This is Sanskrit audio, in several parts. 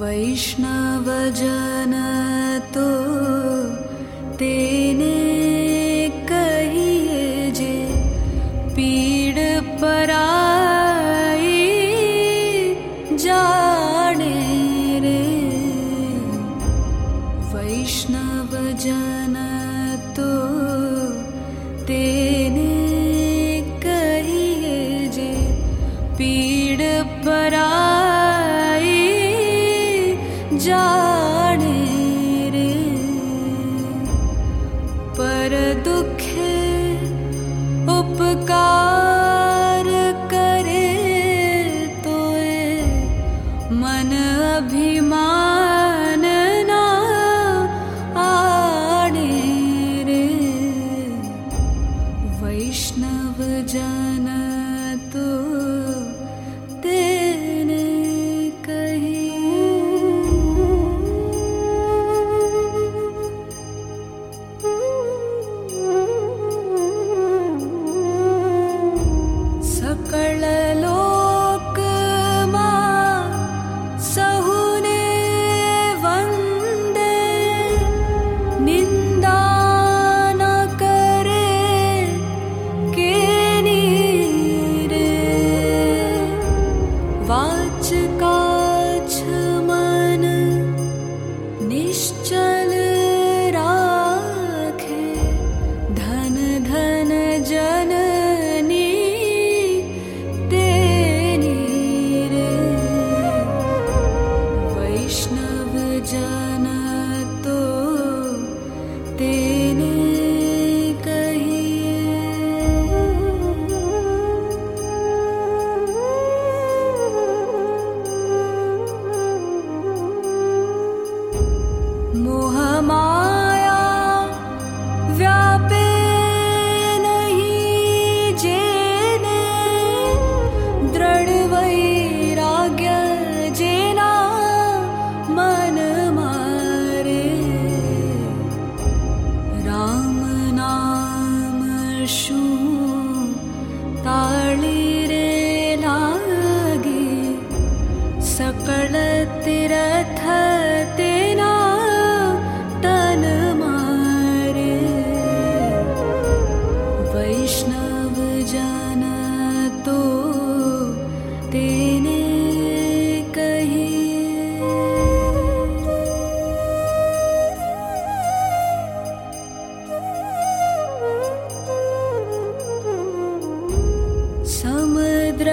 वैष्णव तेने कहिए जे पीड परायी जाड वैष्णव तेने कहिए जे पीड परा पर दुखे उपकार करे उपकारो मन अभिमान ना आणे रे। वैष्णव जन तु रे ली सकलति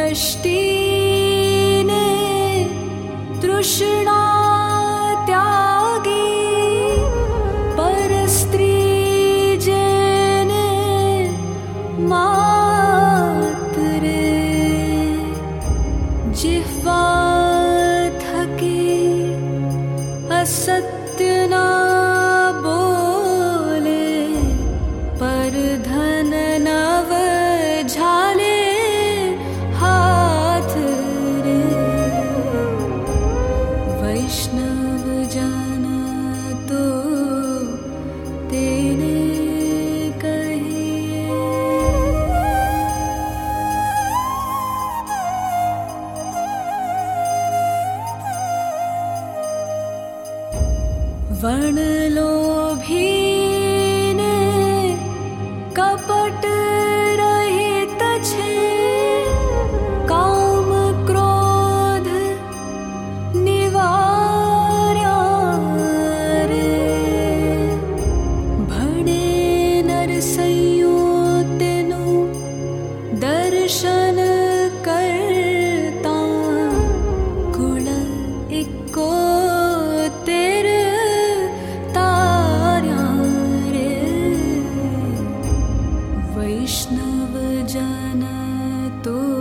दृष्टिने तृष्णा त्यागे परस्त्री जैन जिह्वा थके अस वर्ण वर्णलोभी ष्णव जानातु